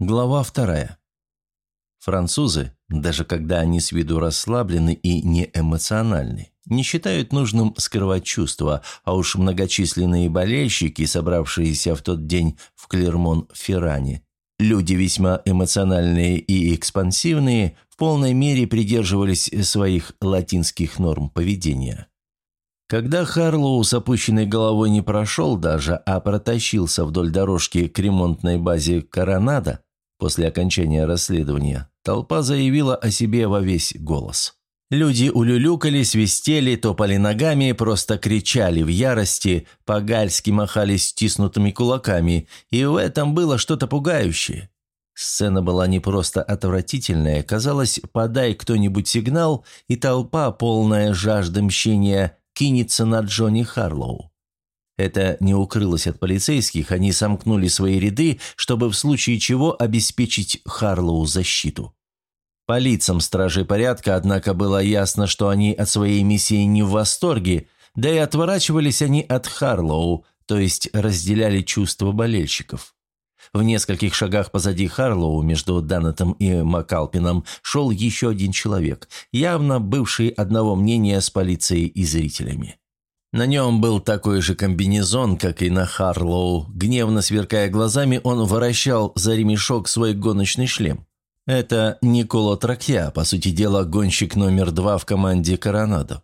Глава вторая. Французы, даже когда они с виду расслаблены и неэмоциональны, не считают нужным скрывать чувства, а уж многочисленные болельщики, собравшиеся в тот день в Клермон-Ферране, люди весьма эмоциональные и экспансивные, в полной мере придерживались своих латинских норм поведения. Когда Харлоу с опущенной головой не прошел даже, а протащился вдоль дорожки к ремонтной базе «Коронада», после окончания расследования, толпа заявила о себе во весь голос. Люди улюлюкали, свистели, топали ногами, просто кричали в ярости, по-гальски махали стиснутыми кулаками, и в этом было что-то пугающее. Сцена была не просто отвратительная, казалось, подай кто-нибудь сигнал, и толпа, полная жажды мщения, кинется на Джонни Харлоу. Это не укрылось от полицейских, они сомкнули свои ряды, чтобы в случае чего обеспечить Харлоу защиту. По лицам стражей порядка, однако, было ясно, что они от своей миссии не в восторге, да и отворачивались они от Харлоу, то есть разделяли чувства болельщиков. В нескольких шагах позади Харлоу, между Даннетом и Макалпином, шел еще один человек, явно бывший одного мнения с полицией и зрителями. На нем был такой же комбинезон, как и на Харлоу. Гневно сверкая глазами, он вращал за ремешок свой гоночный шлем. Это Николо Тракья, по сути дела, гонщик номер два в команде «Коронадо».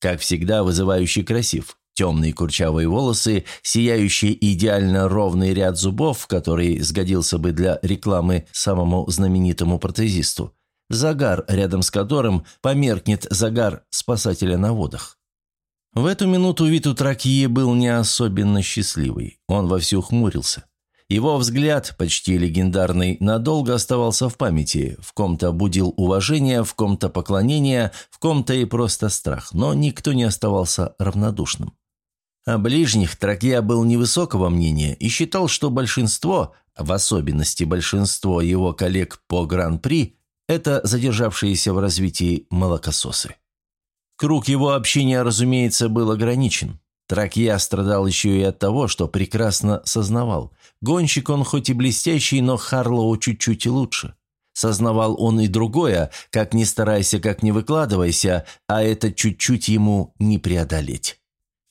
Как всегда, вызывающий красив. Темные курчавые волосы, сияющий идеально ровный ряд зубов, который сгодился бы для рекламы самому знаменитому протезисту. Загар, рядом с которым померкнет загар спасателя на водах. В эту минуту вид у Тракье был не особенно счастливый. Он вовсю хмурился. Его взгляд, почти легендарный, надолго оставался в памяти, в ком-то будил уважение, в ком-то поклонение, в ком-то и просто страх, но никто не оставался равнодушным. О ближних Тракья был невысокого мнения и считал, что большинство, в особенности большинство его коллег по Гран-при, это задержавшиеся в развитии молокососы. Круг его общения, разумеется, был ограничен. Тракья страдал еще и от того, что прекрасно сознавал. Гонщик он хоть и блестящий, но Харлоу чуть-чуть лучше. Сознавал он и другое, как ни старайся, как не выкладывайся, а это чуть-чуть ему не преодолеть.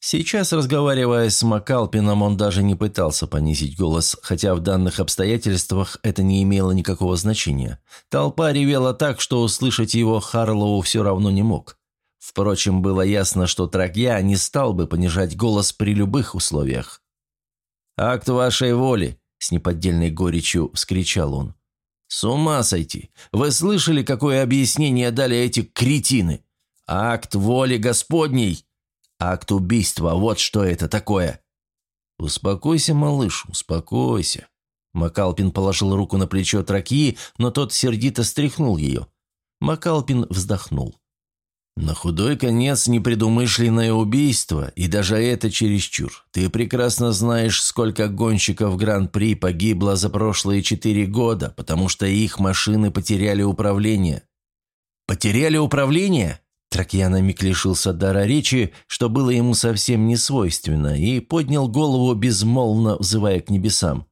Сейчас, разговаривая с Макалпином, он даже не пытался понизить голос, хотя в данных обстоятельствах это не имело никакого значения. Толпа ревела так, что услышать его Харлоу все равно не мог. Впрочем, было ясно, что Тракья не стал бы понижать голос при любых условиях. «Акт вашей воли!» – с неподдельной горечью вскричал он. «С ума сойти! Вы слышали, какое объяснение дали эти кретины? Акт воли Господней! Акт убийства, вот что это такое!» «Успокойся, малыш, успокойся!» Макалпин положил руку на плечо Тракьи, но тот сердито стряхнул ее. Макалпин вздохнул. На худой конец непредумышленное убийство, и даже это чересчур. Ты прекрасно знаешь, сколько гонщиков Гран-при погибло за прошлые четыре года, потому что их машины потеряли управление. Потеряли управление? Тракьян на миг лишился дара речи, что было ему совсем не свойственно, и поднял голову, безмолвно взывая к небесам.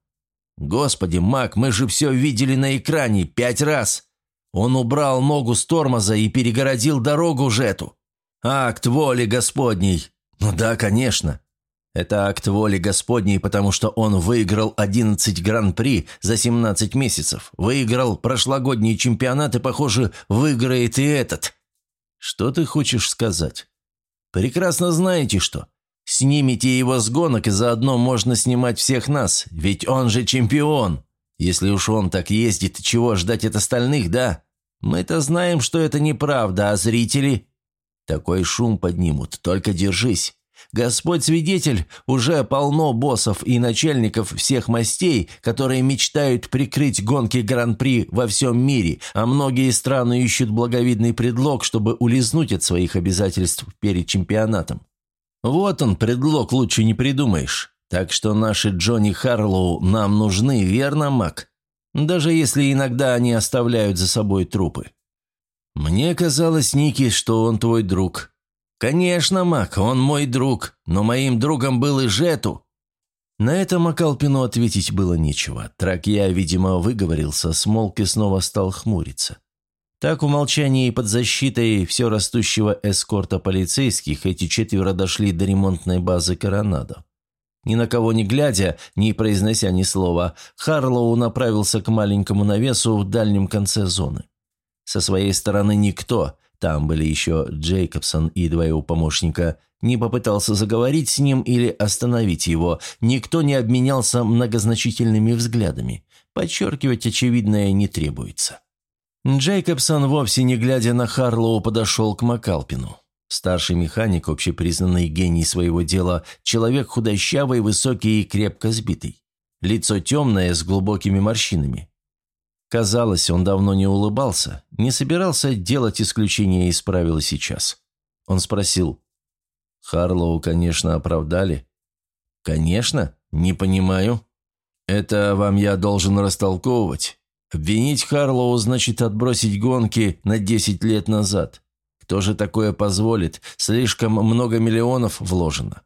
«Господи, Мак, мы же все видели на экране пять раз!» Он убрал ногу с тормоза и перегородил дорогу Жету. Акт воли Господней. Ну да, конечно. Это акт воли Господней, потому что он выиграл 11 гран-при за 17 месяцев. Выиграл прошлогодний чемпионат и, похоже, выиграет и этот. Что ты хочешь сказать? Прекрасно знаете что. Снимите его с гонок, и заодно можно снимать всех нас, ведь он же чемпион. Если уж он так ездит, чего ждать от остальных, да? Мы-то знаем, что это неправда, а зрители... Такой шум поднимут, только держись. Господь свидетель, уже полно боссов и начальников всех мастей, которые мечтают прикрыть гонки Гран-при во всем мире, а многие страны ищут благовидный предлог, чтобы улизнуть от своих обязательств перед чемпионатом. Вот он, предлог лучше не придумаешь. Так что наши Джонни Харлоу нам нужны, верно, Мак? Даже если иногда они оставляют за собой трупы. Мне казалось, Ники, что он твой друг. Конечно, Мак, он мой друг, но моим другом был и Жету. На это Макалпину ответить было нечего. Тракья, видимо, выговорился, смолк и снова стал хмуриться. Так, умолчание и под защитой все растущего эскорта полицейских, эти четверо дошли до ремонтной базы «Коронадо». Ни на кого не глядя, не произнося ни слова, Харлоу направился к маленькому навесу в дальнем конце зоны. Со своей стороны никто, там были еще Джейкобсон и два помощника, не попытался заговорить с ним или остановить его, никто не обменялся многозначительными взглядами. Подчеркивать очевидное не требуется. Джейкобсон, вовсе не глядя на Харлоу, подошел к Макалпину. Старший механик, общепризнанный гений своего дела, человек худощавый, высокий и крепко сбитый. Лицо темное, с глубокими морщинами. Казалось, он давно не улыбался, не собирался делать исключение из правила сейчас. Он спросил, «Харлоу, конечно, оправдали». «Конечно? Не понимаю. Это вам я должен растолковывать. Обвинить Харлоу значит отбросить гонки на 10 лет назад. Кто же такое позволит? Слишком много миллионов вложено.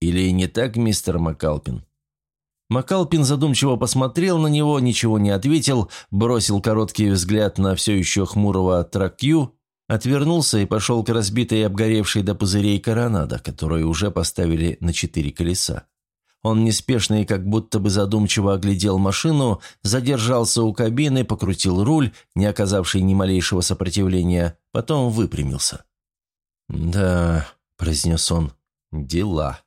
Или не так, мистер Макалпин?» Макалпин задумчиво посмотрел на него, ничего не ответил, бросил короткий взгляд на все еще хмурого Тракью, отвернулся и пошел к разбитой и обгоревшей до пузырей коронада, которую уже поставили на четыре колеса. Он неспешно и как будто бы задумчиво оглядел машину, задержался у кабины, покрутил руль, не оказавший ни малейшего сопротивления, потом выпрямился. «Да», – произнес он, – «дела».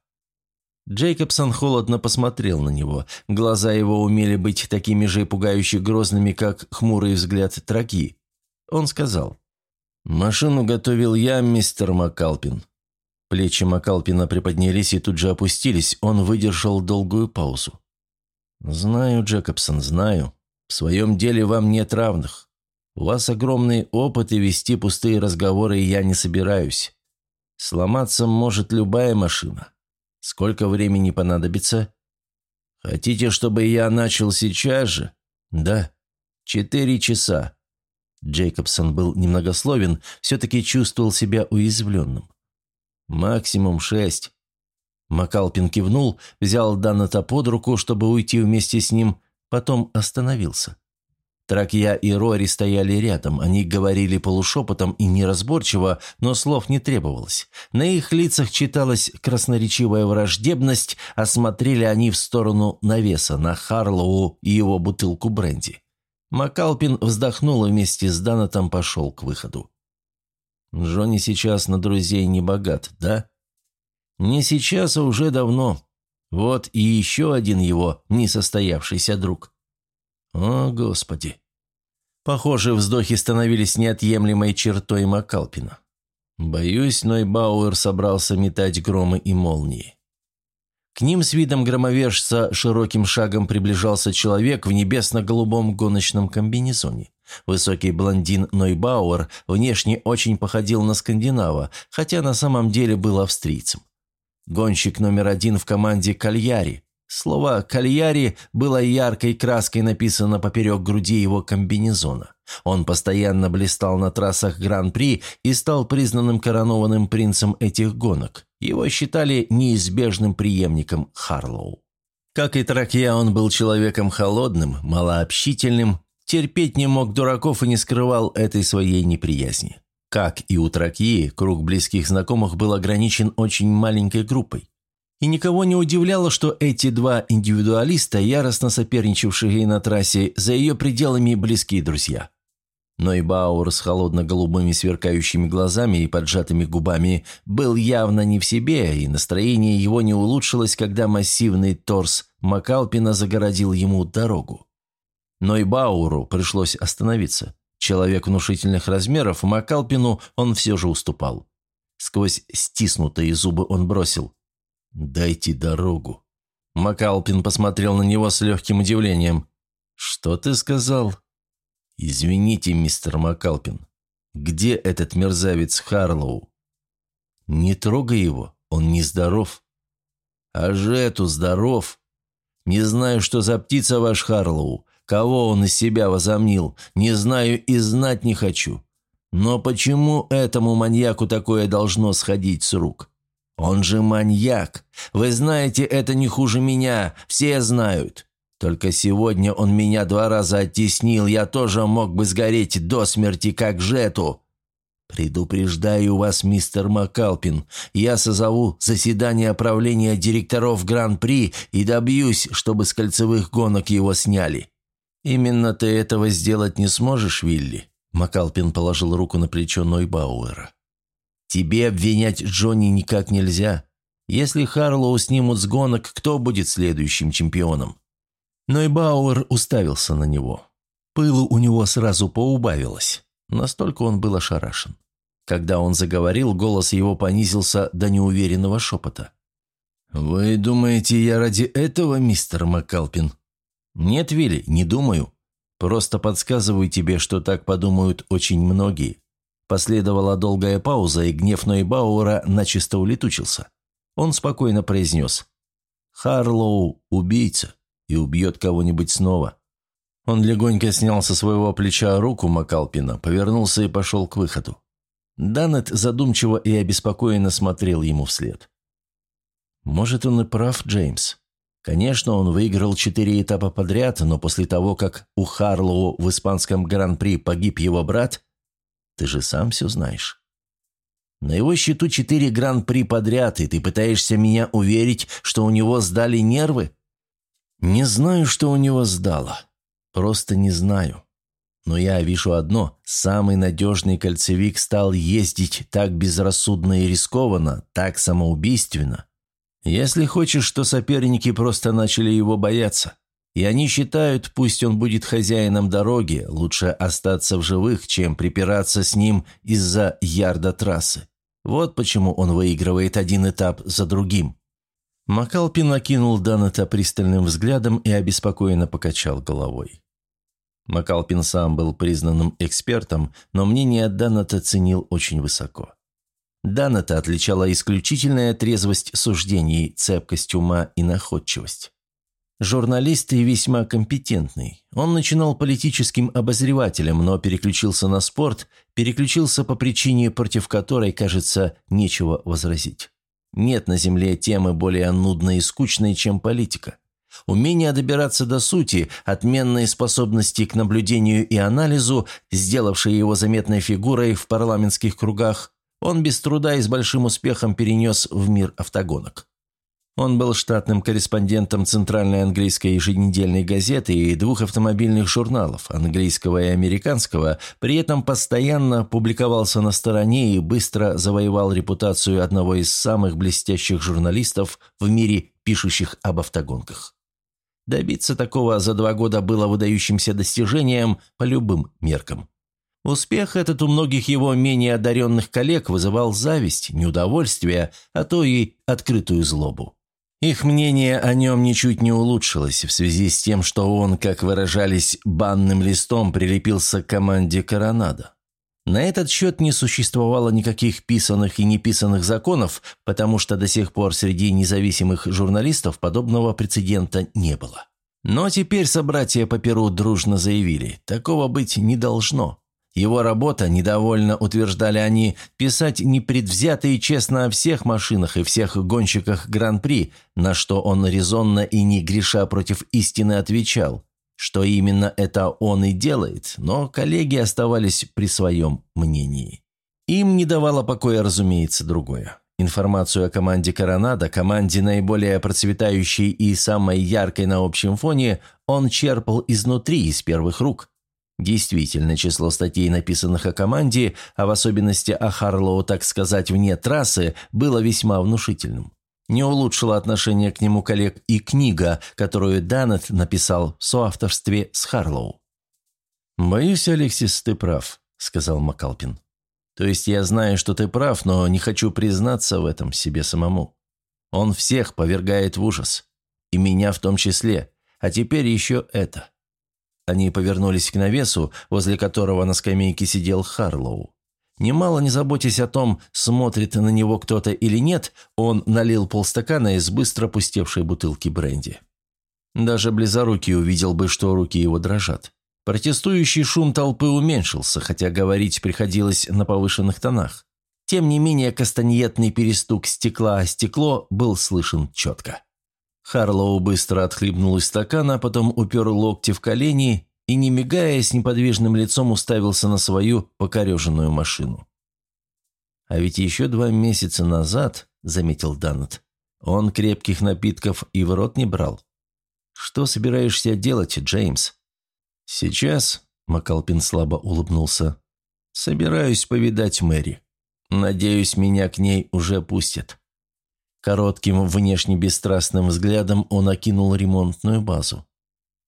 Джейкобсон холодно посмотрел на него. Глаза его умели быть такими же пугающе грозными, как хмурый взгляд траки. Он сказал, «Машину готовил я, мистер Макалпин. Плечи Макалпина приподнялись и тут же опустились. Он выдержал долгую паузу. «Знаю, Джекобсон, знаю. В своем деле вам нет равных. У вас огромный опыт, и вести пустые разговоры я не собираюсь. Сломаться может любая машина. Сколько времени понадобится? Хотите, чтобы я начал сейчас же? Да. Четыре часа». Джейкобсон был немногословен, все-таки чувствовал себя уязвленным. «Максимум шесть». Макалпин кивнул, взял Даната под руку, чтобы уйти вместе с ним, потом остановился. Тракья и Рори стояли рядом, они говорили полушепотом и неразборчиво, но слов не требовалось. На их лицах читалась красноречивая враждебность, а смотрели они в сторону навеса на Харлоу и его бутылку бренди. Макалпин вздохнул и вместе с Данатом пошел к выходу. Джонни сейчас на друзей не богат, да? Не сейчас, а уже давно. Вот и еще один его несостоявшийся друг. О, Господи. Похоже, вздохи становились неотъемлемой чертой Макалпина. Боюсь, Нойбауэр собрался метать громы и молнии. К ним с видом громовержца широким шагом приближался человек в небесно-голубом гоночном комбинезоне. Высокий блондин Нойбауэр внешне очень походил на скандинава, хотя на самом деле был австрийцем. Гонщик номер один в команде Кальяри. Слово «Кальяри» было яркой краской написано поперек груди его комбинезона. Он постоянно блистал на трассах Гран-при и стал признанным коронованным принцем этих гонок. Его считали неизбежным преемником Харлоу. Как и Тракья, он был человеком холодным, малообщительным, Терпеть не мог дураков и не скрывал этой своей неприязни. Как и у Тракии, круг близких знакомых был ограничен очень маленькой группой. И никого не удивляло, что эти два индивидуалиста, яростно соперничавшие на трассе, за ее пределами близкие друзья. Но и Бауэр с холодно-голубыми сверкающими глазами и поджатыми губами был явно не в себе, и настроение его не улучшилось, когда массивный торс Макалпина загородил ему дорогу. Но и Бауру пришлось остановиться. Человек внушительных размеров, Макалпину он все же уступал. Сквозь стиснутые зубы он бросил. «Дайте дорогу». Макалпин посмотрел на него с легким удивлением. «Что ты сказал?» «Извините, мистер Макалпин. Где этот мерзавец Харлоу?» «Не трогай его, он нездоров». «А Жету здоров. Не знаю, что за птица ваш Харлоу. Кого он из себя возомнил, не знаю и знать не хочу. Но почему этому маньяку такое должно сходить с рук? Он же маньяк. Вы знаете, это не хуже меня. Все знают. Только сегодня он меня два раза оттеснил. Я тоже мог бы сгореть до смерти, как Жету. «Предупреждаю вас, мистер Макалпин, я созову заседание правления директоров Гран-при и добьюсь, чтобы с кольцевых гонок его сняли». «Именно ты этого сделать не сможешь, Вилли?» Макалпин положил руку на плечо Нойбауэра. «Тебе обвинять Джонни никак нельзя. Если Харлоу снимут с гонок, кто будет следующим чемпионом?» Нойбауэр уставился на него. Пылу у него сразу поубавилось. Настолько он был ошарашен. Когда он заговорил, голос его понизился до неуверенного шепота. «Вы думаете, я ради этого, мистер Макалпин?» «Нет, Вилли, не думаю. Просто подсказываю тебе, что так подумают очень многие». Последовала долгая пауза, и гнев Нойбауэра начисто улетучился. Он спокойно произнес. «Харлоу – убийца и убьет кого-нибудь снова». Он легонько снял со своего плеча руку Макалпина, повернулся и пошел к выходу. Данет задумчиво и обеспокоенно смотрел ему вслед. «Может, он и прав, Джеймс. Конечно, он выиграл четыре этапа подряд, но после того, как у Харлоу в испанском гран-при погиб его брат, ты же сам все знаешь. На его счету четыре гран-при подряд, и ты пытаешься меня уверить, что у него сдали нервы? Не знаю, что у него сдало. Просто не знаю. Но я вижу одно – самый надежный кольцевик стал ездить так безрассудно и рискованно, так самоубийственно. Если хочешь, что соперники просто начали его бояться. И они считают, пусть он будет хозяином дороги, лучше остаться в живых, чем припираться с ним из-за ярда трассы. Вот почему он выигрывает один этап за другим. Макалпин окинул Данета пристальным взглядом и обеспокоенно покачал головой. Макалпин сам был признанным экспертом, но мнение Даната ценил очень высоко. Даната отличала исключительная трезвость суждений, цепкость ума и находчивость. Журналист и весьма компетентный. Он начинал политическим обозревателем, но переключился на спорт, переключился по причине, против которой, кажется, нечего возразить. Нет на Земле темы более нудной и скучной, чем политика. Умение добираться до сути, отменные способности к наблюдению и анализу, сделавшие его заметной фигурой в парламентских кругах, он без труда и с большим успехом перенес в мир автогонок. Он был штатным корреспондентом Центральной английской еженедельной газеты и двух автомобильных журналов, английского и американского, при этом постоянно публиковался на стороне и быстро завоевал репутацию одного из самых блестящих журналистов в мире, пишущих об автогонках. Добиться такого за два года было выдающимся достижением по любым меркам. Успех этот у многих его менее одаренных коллег вызывал зависть, неудовольствие, а то и открытую злобу. Их мнение о нем ничуть не улучшилось в связи с тем, что он, как выражались, банным листом прилепился к команде «Коронадо». На этот счет не существовало никаких писанных и неписанных законов, потому что до сих пор среди независимых журналистов подобного прецедента не было. Но теперь собратья по Перу дружно заявили, такого быть не должно. Его работа, недовольно утверждали они, писать непредвзято и честно о всех машинах и всех гонщиках Гран-при, на что он резонно и не греша против истины отвечал что именно это он и делает, но коллеги оставались при своем мнении. Им не давало покоя, разумеется, другое. Информацию о команде «Коронада», команде наиболее процветающей и самой яркой на общем фоне, он черпал изнутри, из первых рук. Действительно, число статей, написанных о команде, а в особенности о Харлоу, так сказать, вне трассы, было весьма внушительным. Не улучшила отношение к нему коллег и книга, которую Данет написал в соавторстве с Харлоу. «Боюсь, Алексис, ты прав», — сказал Макалпин. «То есть я знаю, что ты прав, но не хочу признаться в этом себе самому. Он всех повергает в ужас. И меня в том числе. А теперь еще это». Они повернулись к навесу, возле которого на скамейке сидел Харлоу. Немало не заботясь о том, смотрит на него кто-то или нет, он налил полстакана из быстро пустевшей бутылки бренди. Даже близорукий увидел бы, что руки его дрожат. Протестующий шум толпы уменьшился, хотя говорить приходилось на повышенных тонах. Тем не менее, кастаньетный перестук стекла о стекло был слышен четко. Харлоу быстро отхлебнул из стакана, потом упер локти в колени и, не мигая, с неподвижным лицом уставился на свою покореженную машину. «А ведь еще два месяца назад», — заметил Даннет, — «он крепких напитков и в рот не брал. Что собираешься делать, Джеймс?» «Сейчас», — Макалпин слабо улыбнулся, — «собираюсь повидать Мэри. Надеюсь, меня к ней уже пустят». Коротким, внешне бесстрастным взглядом он окинул ремонтную базу.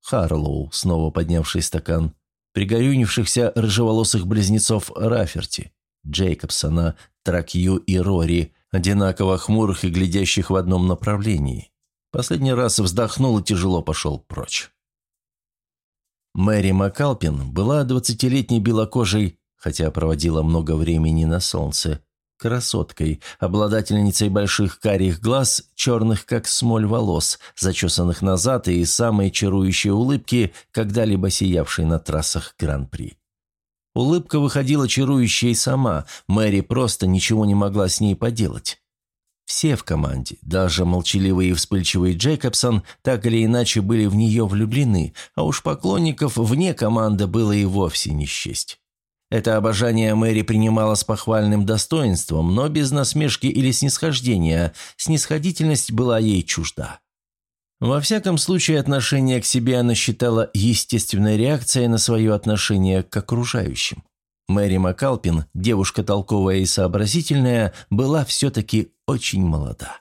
Харлоу, снова поднявший стакан, пригорюнившихся рыжеволосых близнецов Раферти, Джейкобсона, Тракью и Рори, одинаково хмурых и глядящих в одном направлении. Последний раз вздохнул и тяжело пошел прочь. Мэри Макалпин была двадцатилетней белокожей, хотя проводила много времени на солнце, красоткой, обладательницей больших карих глаз, черных как смоль волос, зачесанных назад и самой чарующей улыбки, когда-либо сиявшей на трассах Гран-при. Улыбка выходила чарующей сама, Мэри просто ничего не могла с ней поделать. Все в команде, даже молчаливый и вспыльчивый Джейкобсон, так или иначе были в нее влюблены, а уж поклонников вне команды было и вовсе не счесть. Это обожание Мэри принимала с похвальным достоинством, но без насмешки или снисхождения. Снисходительность была ей чужда. Во всяком случае, отношение к себе она считала естественной реакцией на свое отношение к окружающим. Мэри Макалпин, девушка толковая и сообразительная, была все-таки очень молода.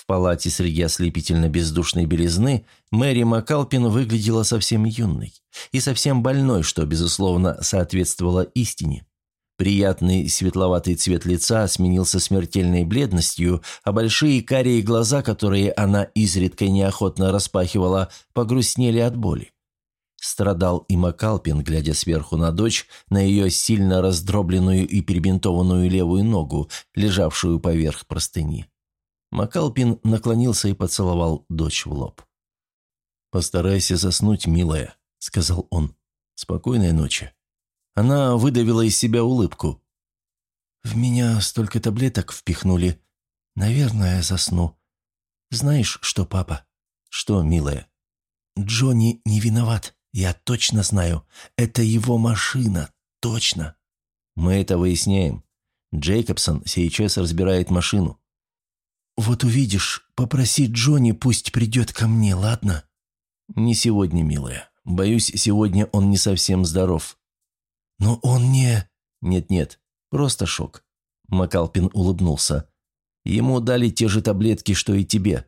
В палате среди ослепительно-бездушной белизны Мэри Макалпин выглядела совсем юной и совсем больной, что, безусловно, соответствовало истине. Приятный светловатый цвет лица сменился смертельной бледностью, а большие карие глаза, которые она изредка неохотно распахивала, погрустнели от боли. Страдал и Макалпин, глядя сверху на дочь, на ее сильно раздробленную и перебинтованную левую ногу, лежавшую поверх простыни. Макалпин наклонился и поцеловал дочь в лоб. «Постарайся заснуть, милая», — сказал он. «Спокойной ночи». Она выдавила из себя улыбку. «В меня столько таблеток впихнули. Наверное, засну. Знаешь что, папа?» «Что, милая?» «Джонни не виноват, я точно знаю. Это его машина, точно». «Мы это выясняем. Джейкобсон сейчас разбирает машину. «Вот увидишь, попроси Джонни, пусть придет ко мне, ладно?» «Не сегодня, милая. Боюсь, сегодня он не совсем здоров». «Но он не...» «Нет-нет, просто шок». Макалпин улыбнулся. «Ему дали те же таблетки, что и тебе».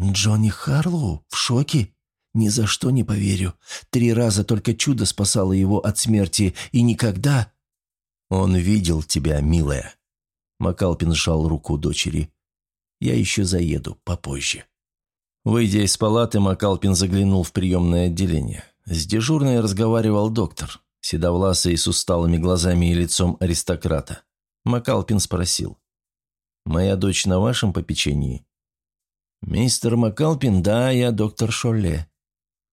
«Джонни Харлоу в шоке? Ни за что не поверю. Три раза только чудо спасало его от смерти, и никогда...» «Он видел тебя, милая». Макалпин сжал руку дочери. Я еще заеду попозже». Выйдя из палаты, Макалпин заглянул в приемное отделение. С дежурной разговаривал доктор, седовласый с усталыми глазами и лицом аристократа. Макалпин спросил. «Моя дочь на вашем попечении?» «Мистер Макалпин, да, я доктор Шолле.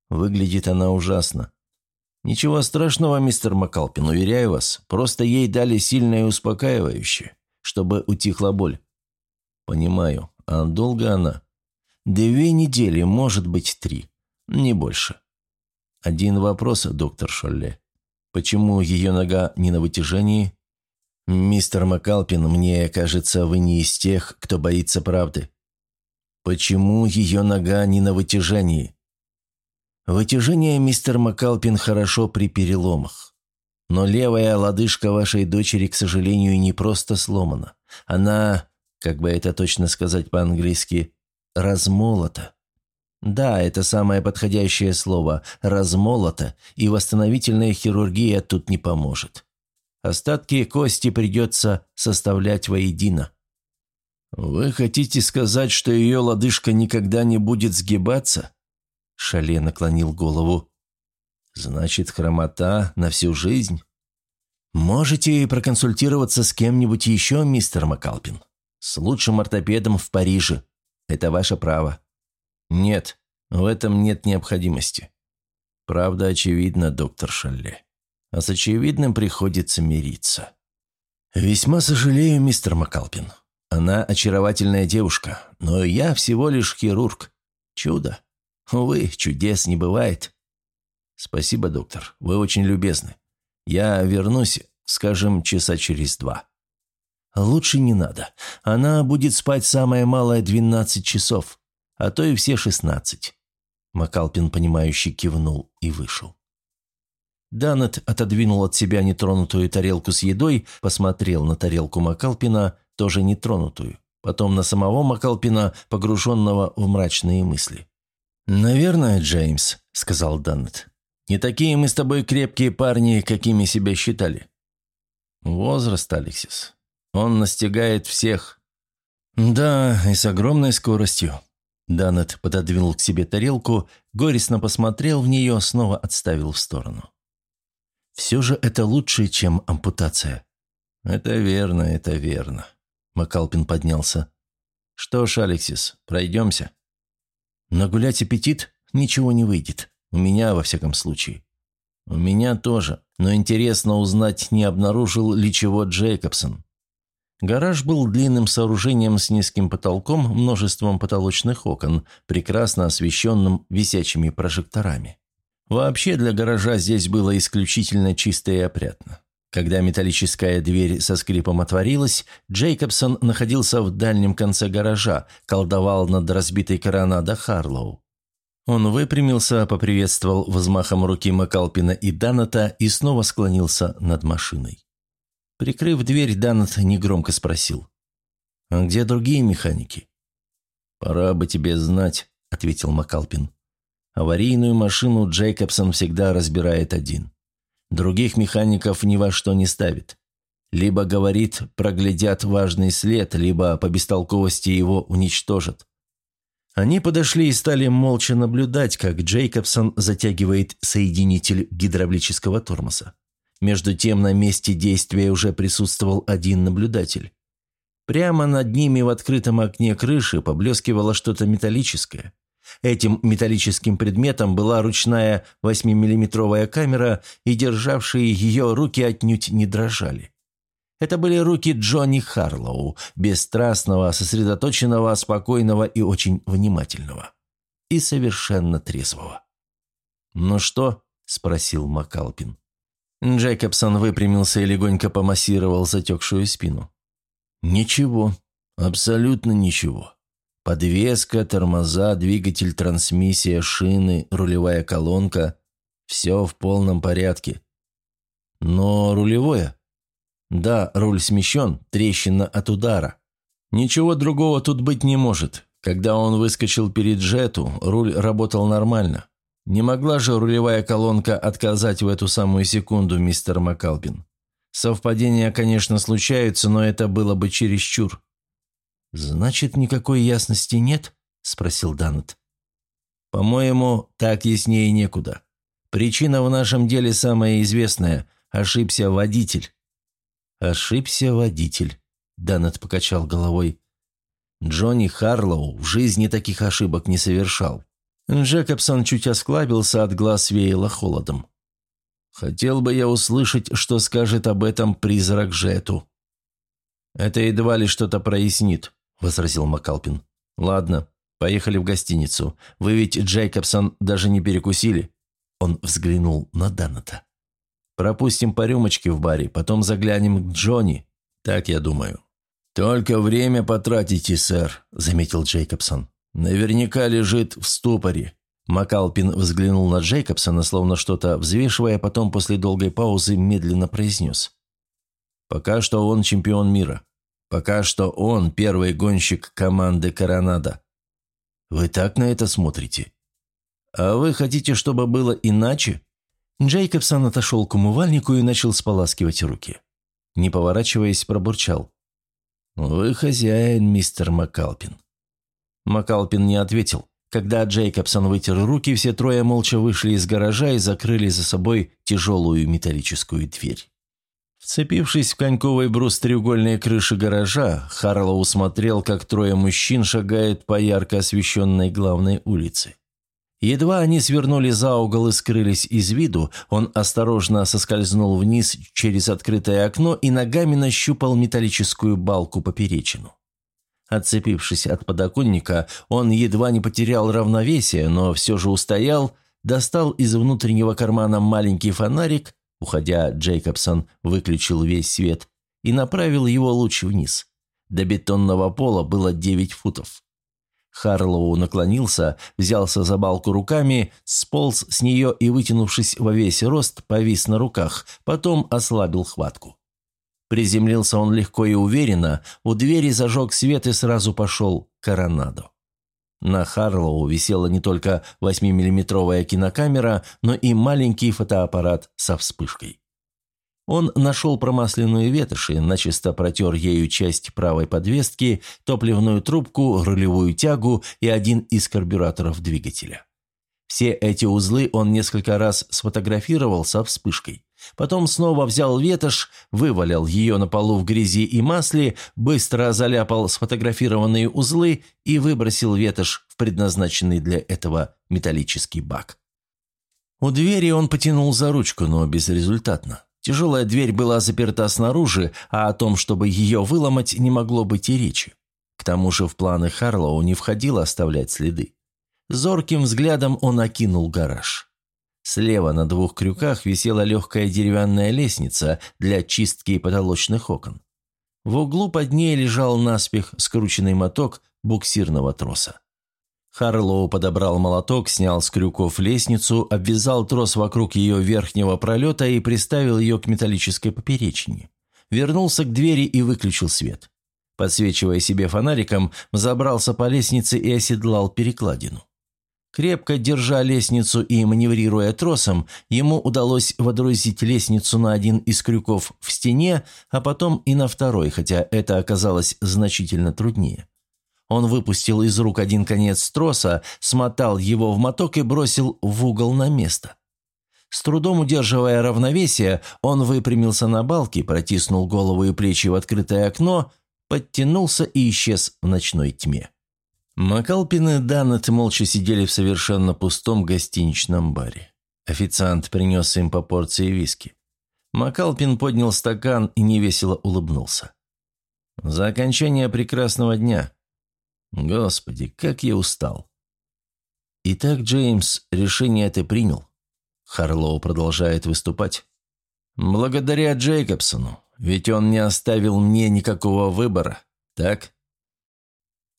Выглядит она ужасно. Ничего страшного, мистер Макалпин, уверяю вас. Просто ей дали сильное успокаивающее, чтобы утихла боль. «Понимаю. А долго она?» «Две недели, может быть, три. Не больше». «Один вопрос, доктор Шолле. Почему ее нога не на вытяжении?» «Мистер Макалпин, мне кажется, вы не из тех, кто боится правды». «Почему ее нога не на вытяжении?» «Вытяжение, мистер Макалпин, хорошо при переломах. Но левая лодыжка вашей дочери, к сожалению, не просто сломана. Она как бы это точно сказать по-английски, размолото. Да, это самое подходящее слово – размолото, и восстановительная хирургия тут не поможет. Остатки кости придется составлять воедино. «Вы хотите сказать, что ее лодыжка никогда не будет сгибаться?» Шале наклонил голову. «Значит, хромота на всю жизнь?» «Можете проконсультироваться с кем-нибудь еще, мистер Макалпин?» С лучшим ортопедом в Париже. Это ваше право». «Нет, в этом нет необходимости». «Правда очевидна, доктор Шалле. А с очевидным приходится мириться». «Весьма сожалею, мистер Макалпин. Она очаровательная девушка, но я всего лишь хирург. Чудо. Увы, чудес не бывает». «Спасибо, доктор. Вы очень любезны. Я вернусь, скажем, часа через два». «Лучше не надо. Она будет спать самое малое двенадцать часов, а то и все шестнадцать». Макалпин, понимающе кивнул и вышел. Данет отодвинул от себя нетронутую тарелку с едой, посмотрел на тарелку Макалпина, тоже нетронутую, потом на самого Макалпина, погруженного в мрачные мысли. «Наверное, Джеймс», — сказал Данет. «Не такие мы с тобой крепкие парни, какими себя считали». «Возраст, Алексис. Он настигает всех». «Да, и с огромной скоростью». Данет пододвинул к себе тарелку, горестно посмотрел в нее, снова отставил в сторону. Все же это лучше, чем ампутация». «Это верно, это верно». Макалпин поднялся. «Что ж, Алексис, пройдемся?» «Нагулять аппетит? Ничего не выйдет. У меня, во всяком случае». «У меня тоже, но интересно узнать, не обнаружил ли чего Джейкобсон». Гараж был длинным сооружением с низким потолком, множеством потолочных окон, прекрасно освещенным висячими прожекторами. Вообще для гаража здесь было исключительно чисто и опрятно. Когда металлическая дверь со скрипом отворилась, Джейкобсон находился в дальнем конце гаража, колдовал над разбитой коронадо Харлоу. Он выпрямился, поприветствовал взмахом руки Макалпина и Даната и снова склонился над машиной. Прикрыв дверь, Данат негромко спросил. «А где другие механики?» «Пора бы тебе знать», — ответил Макалпин. Аварийную машину Джейкобсон всегда разбирает один. Других механиков ни во что не ставит. Либо, говорит, проглядят важный след, либо по бестолковости его уничтожат. Они подошли и стали молча наблюдать, как Джейкобсон затягивает соединитель гидравлического тормоза. Между тем на месте действия уже присутствовал один наблюдатель. Прямо над ними в открытом окне крыши поблескивало что-то металлическое. Этим металлическим предметом была ручная 8-миллиметровая камера, и державшие ее руки отнюдь не дрожали. Это были руки Джонни Харлоу, бесстрастного, сосредоточенного, спокойного и очень внимательного. И совершенно трезвого. «Ну что?» – спросил Макалпин. Джейкобсон выпрямился и легонько помассировал затекшую спину. «Ничего, абсолютно ничего. Подвеска, тормоза, двигатель, трансмиссия, шины, рулевая колонка – все в полном порядке. Но рулевое? Да, руль смещен, трещина от удара. Ничего другого тут быть не может. Когда он выскочил перед джету, руль работал нормально. Не могла же рулевая колонка отказать в эту самую секунду, мистер Макалпин. Совпадения, конечно, случаются, но это было бы чересчур. «Значит, никакой ясности нет?» – спросил Данет. «По-моему, так яснее некуда. Причина в нашем деле самая известная – ошибся водитель». «Ошибся водитель», – Данет покачал головой. Джонни Харлоу в жизни таких ошибок не совершал. Джекобсон чуть осклабился, от глаз веяло холодом. «Хотел бы я услышать, что скажет об этом призрак Жету». «Это едва ли что-то прояснит», – возразил Макалпин. «Ладно, поехали в гостиницу. Вы ведь, Джейкобсон, даже не перекусили?» Он взглянул на Даната. «Пропустим по рюмочке в баре, потом заглянем к Джонни. Так я думаю». «Только время потратите, сэр», – заметил Джейкобсон. «Наверняка лежит в ступоре». Макалпин взглянул на Джейкобсона, словно что-то взвешивая, потом после долгой паузы медленно произнес. «Пока что он чемпион мира. Пока что он первый гонщик команды «Коронада». Вы так на это смотрите? А вы хотите, чтобы было иначе? Джейкобсон отошел к умывальнику и начал споласкивать руки. Не поворачиваясь, пробурчал. «Вы хозяин, мистер Макалпин». Макалпин не ответил. Когда Джейкобсон вытер руки, все трое молча вышли из гаража и закрыли за собой тяжелую металлическую дверь. Вцепившись в коньковый брус треугольной крыши гаража, Харлоу смотрел, как трое мужчин шагают по ярко освещенной главной улице. Едва они свернули за угол и скрылись из виду, он осторожно соскользнул вниз через открытое окно и ногами нащупал металлическую балку поперечину. Отцепившись от подоконника, он едва не потерял равновесие, но все же устоял, достал из внутреннего кармана маленький фонарик, уходя, Джейкобсон выключил весь свет и направил его луч вниз. До бетонного пола было 9 футов. Харлоу наклонился, взялся за балку руками, сполз с нее и, вытянувшись во весь рост, повис на руках, потом ослабил хватку. Приземлился он легко и уверенно, у двери зажег свет и сразу пошел к коронаду. На Харлоу висела не только 8-миллиметровая кинокамера, но и маленький фотоаппарат со вспышкой. Он нашел промасленную ветошь и начисто протер ею часть правой подвески, топливную трубку, рулевую тягу и один из карбюраторов двигателя. Все эти узлы он несколько раз сфотографировал со вспышкой. Потом снова взял ветошь, вывалил ее на полу в грязи и масле, быстро заляпал сфотографированные узлы и выбросил ветошь в предназначенный для этого металлический бак. У двери он потянул за ручку, но безрезультатно. Тяжелая дверь была заперта снаружи, а о том, чтобы ее выломать, не могло быть и речи. К тому же в планы Харлоу не входило оставлять следы. Зорким взглядом он окинул гараж. Слева на двух крюках висела легкая деревянная лестница для чистки потолочных окон. В углу под ней лежал наспех скрученный моток буксирного троса. Харлоу подобрал молоток, снял с крюков лестницу, обвязал трос вокруг ее верхнего пролета и приставил ее к металлической поперечине. Вернулся к двери и выключил свет. Подсвечивая себе фонариком, забрался по лестнице и оседлал перекладину. Крепко держа лестницу и маневрируя тросом, ему удалось водрузить лестницу на один из крюков в стене, а потом и на второй, хотя это оказалось значительно труднее. Он выпустил из рук один конец троса, смотал его в моток и бросил в угол на место. С трудом удерживая равновесие, он выпрямился на балке, протиснул голову и плечи в открытое окно, подтянулся и исчез в ночной тьме. Макалпин и Данет молча сидели в совершенно пустом гостиничном баре. Официант принес им по порции виски. Макалпин поднял стакан и невесело улыбнулся. «За окончание прекрасного дня», Господи, как я устал. Итак, Джеймс, решение ты принял. Харлоу продолжает выступать. Благодаря Джейкобсону, ведь он не оставил мне никакого выбора, так?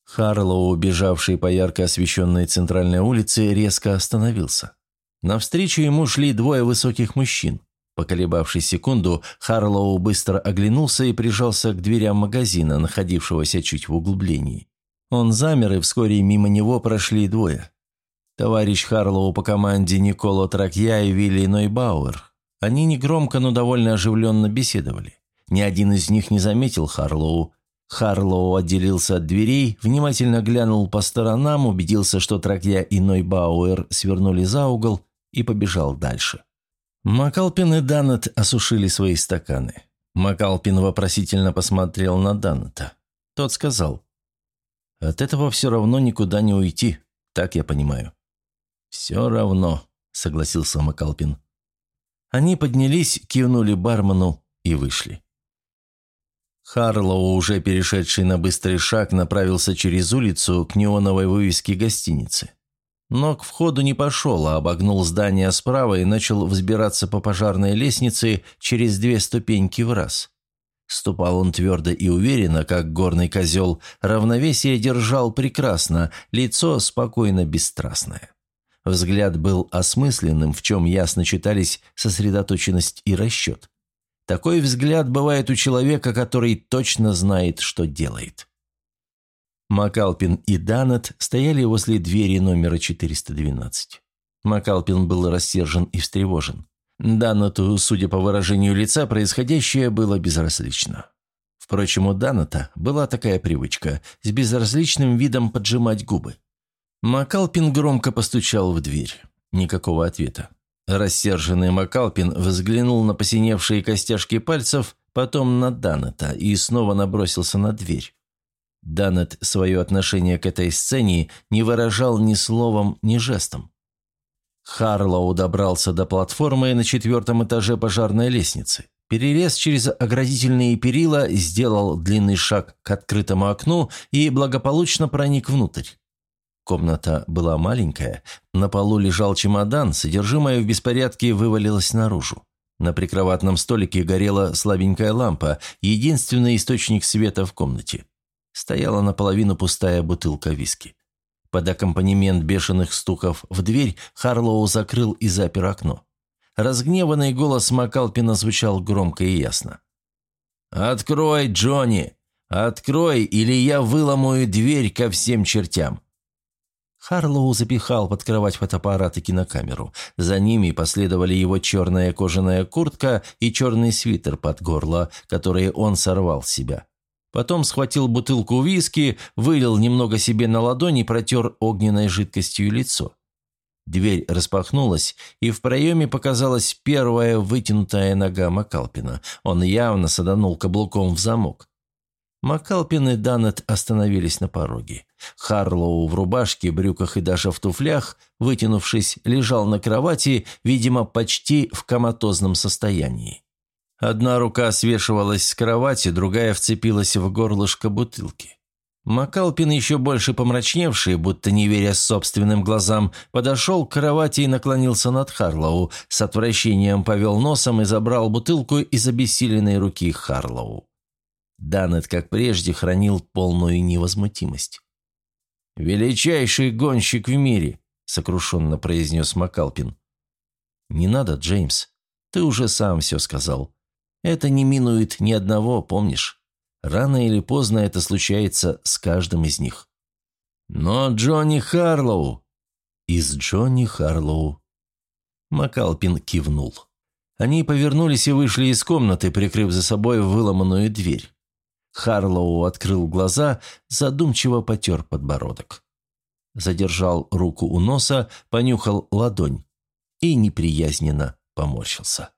Харлоу, убежавший по ярко освещенной центральной улице, резко остановился. Навстречу ему шли двое высоких мужчин. Поколебавшись секунду, Харлоу быстро оглянулся и прижался к дверям магазина, находившегося чуть в углублении. Он замер, и вскоре мимо него прошли двое. Товарищ Харлоу по команде Никола Тракья и Вилли Нойбауэр. Они негромко, но довольно оживленно беседовали. Ни один из них не заметил Харлоу. Харлоу отделился от дверей, внимательно глянул по сторонам, убедился, что Тракья и Нойбауэр свернули за угол и побежал дальше. Макалпин и Данет осушили свои стаканы. Макалпин вопросительно посмотрел на Данета. Тот сказал, от этого все равно никуда не уйти, так я понимаю». «Все равно», — согласился Макалпин. Они поднялись, кивнули бармену и вышли. Харлоу, уже перешедший на быстрый шаг, направился через улицу к неоновой вывеске гостиницы. Но к входу не пошел, а обогнул здание справа и начал взбираться по пожарной лестнице через две ступеньки в раз. Ступал он твердо и уверенно, как горный козел, равновесие держал прекрасно, лицо спокойно бесстрастное. Взгляд был осмысленным, в чем ясно читались сосредоточенность и расчет. Такой взгляд бывает у человека, который точно знает, что делает. Макалпин и Данет стояли возле двери номера 412. Макалпин был рассержен и встревожен. Даннету, судя по выражению лица, происходящее было безразлично. Впрочем, у Даннета была такая привычка – с безразличным видом поджимать губы. Макалпин громко постучал в дверь. Никакого ответа. Рассерженный Макалпин взглянул на посиневшие костяшки пальцев, потом на Даннета и снова набросился на дверь. Даннет свое отношение к этой сцене не выражал ни словом, ни жестом. Харлоу добрался до платформы на четвертом этаже пожарной лестницы. Перелез через оградительные перила, сделал длинный шаг к открытому окну и благополучно проник внутрь. Комната была маленькая, на полу лежал чемодан, содержимое в беспорядке вывалилось наружу. На прикроватном столике горела слабенькая лампа, единственный источник света в комнате. Стояла наполовину пустая бутылка виски. Под аккомпанемент бешеных стуков в дверь Харлоу закрыл и запер окно. Разгневанный голос Макалпина звучал громко и ясно. «Открой, Джонни! Открой, или я выломаю дверь ко всем чертям!» Харлоу запихал под кровать фотоаппарат и кинокамеру. За ними последовали его черная кожаная куртка и черный свитер под горло, которые он сорвал с себя. Потом схватил бутылку виски, вылил немного себе на ладонь и протер огненной жидкостью лицо. Дверь распахнулась, и в проеме показалась первая вытянутая нога Макалпина. Он явно саданул каблуком в замок. Макалпин и Данет остановились на пороге. Харлоу в рубашке, брюках и даже в туфлях, вытянувшись, лежал на кровати, видимо, почти в коматозном состоянии. Одна рука свешивалась с кровати, другая вцепилась в горлышко бутылки. Макалпин, еще больше помрачневший, будто не веря собственным глазам, подошел к кровати и наклонился над Харлоу, с отвращением повел носом и забрал бутылку из обессиленной руки Харлоу. Данет, как прежде, хранил полную невозмутимость. «Величайший гонщик в мире», — сокрушенно произнес Макалпин. «Не надо, Джеймс. Ты уже сам все сказал. Это не минует ни одного, помнишь? Рано или поздно это случается с каждым из них». «Но Джонни Харлоу...» «Из Джонни Харлоу...» Макалпин кивнул. Они повернулись и вышли из комнаты, прикрыв за собой выломанную дверь. Харлоу открыл глаза, задумчиво потер подбородок. Задержал руку у носа, понюхал ладонь и неприязненно поморщился.